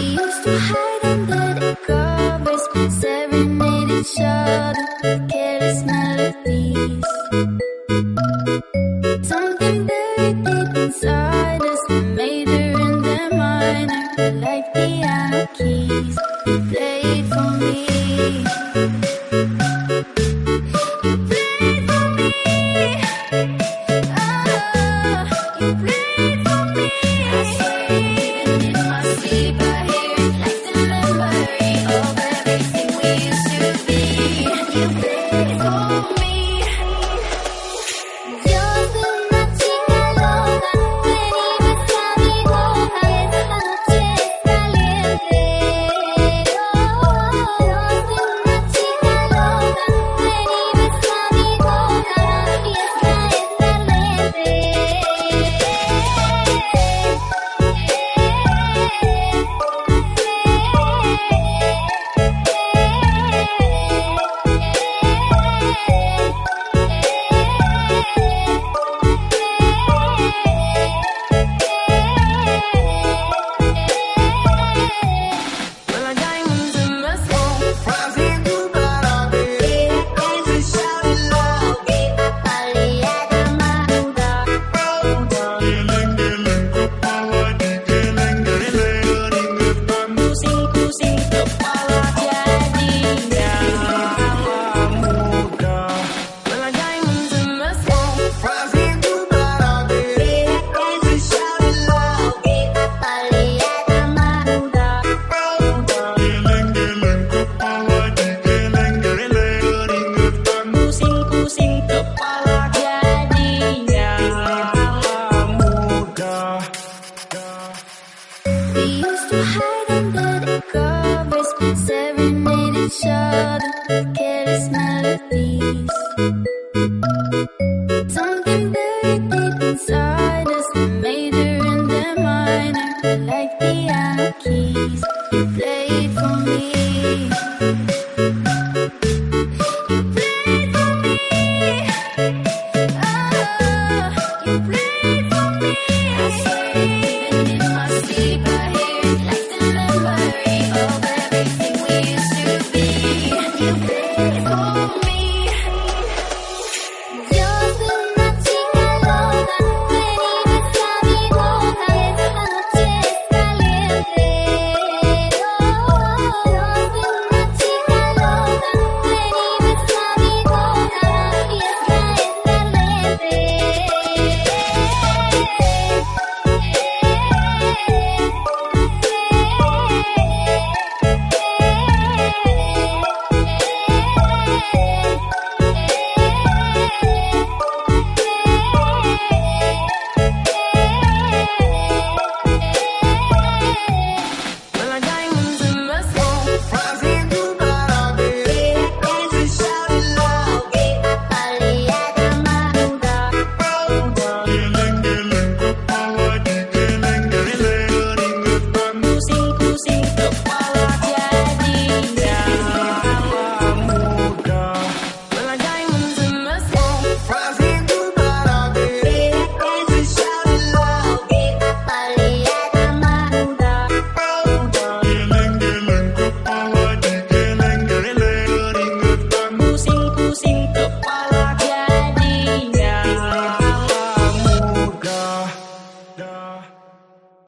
used to hide under bed covers, serenade each other, careless melodies. you. feel to hide and it go. Wristbands each other. Careless melodies.